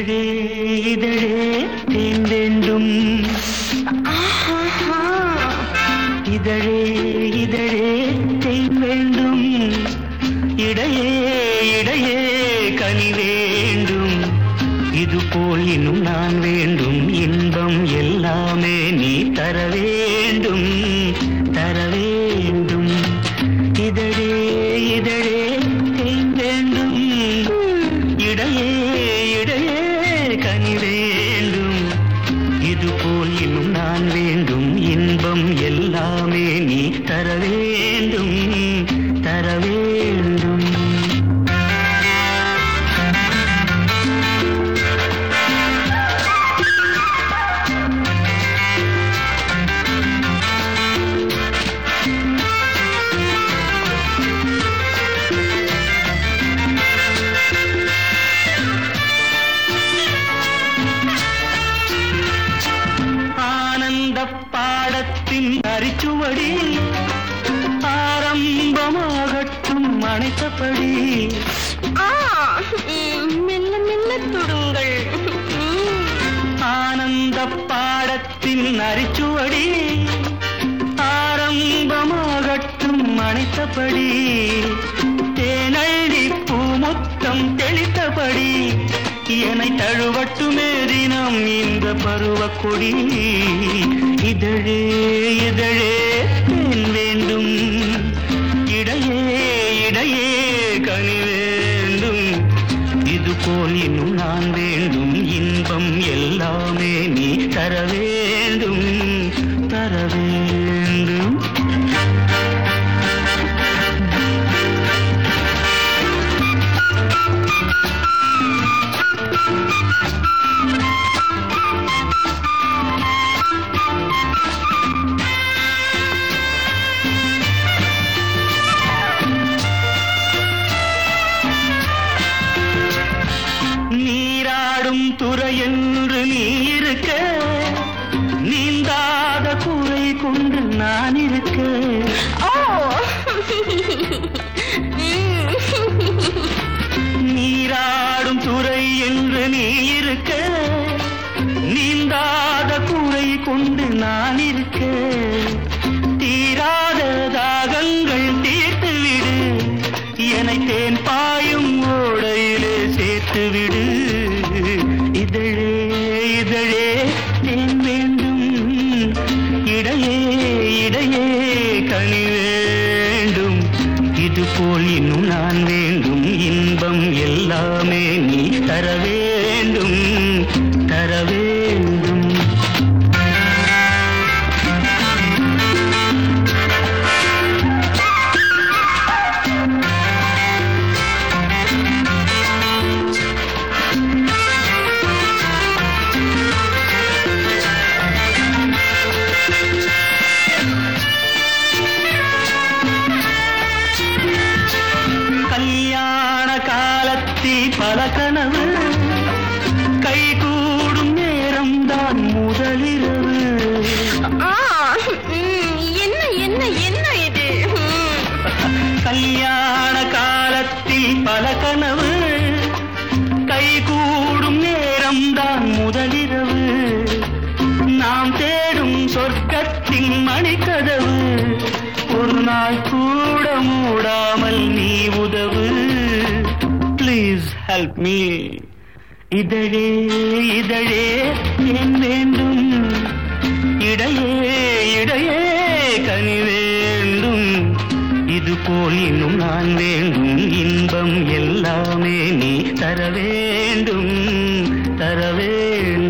இதழே இதழே தேன் வேண்டும் இதழே இதழே தேன் வேண்டும் இடையே இடையே கனி வேண்டும். இது போல் இன்னும் நான் வேண்டும். இன்பம் எல்லாமே நீ தர வேண்டும். தர வேண்டும். இதழே இதழே போல் இன்னும் நான் வேண்டும் இன்பம் எல்லாமே. ம், மெல்ல மெல்ல தொடுங்கள். ஆனந்த பாடத்தின் அரிச்சுவடி ஆரம்பமாகட்டும் அணைத்தபடி தேனழி பூமுத்தம் தெளித்தபடி என்னை தழுவட்டுமே தினம் இந்த பருவக் கொடி. இதழே இதழே. போல் இன்னும் நான் வேண்டும். இன்பம் எல்லாமே நீ தர வேண்டும். தர வேண்டும். நீராடும் துறை என்று நீ இருக்க நீந்தாத குறை கொண்டு நான் இருக்க. நீராடும் துறை என்று நீ இருக்க நீந்தாத குறை கொண்டு நான் இருக்க. தீராத தாகங்கள் தீர்த்து விடு என்னை தேன் பாயும் ஓடையிலே சேர்த்து எல்லாமே நீ தர ம், என்ன என்ன என்ன இது. கல்யாண காலத்தில் பல கனவு. கைகூடும் நேரம்தான் முதலிரவு. நாம் தேடும் சொர்க்கத்தின் மணிக்கதவு. ஒரு நாள் கூட மூடாமல் நீ உதவு. ப்ளீஸ் ஹெல்ப் மீ இதழே இதழே ஏன் வேண்டும். இடையே இடையே கனி வேண்டும். இது போல் இன்னும் நான் வேண்டும். இன்பம் எல்லாமே நீ தர வேண்டும். தர வேண்டும்.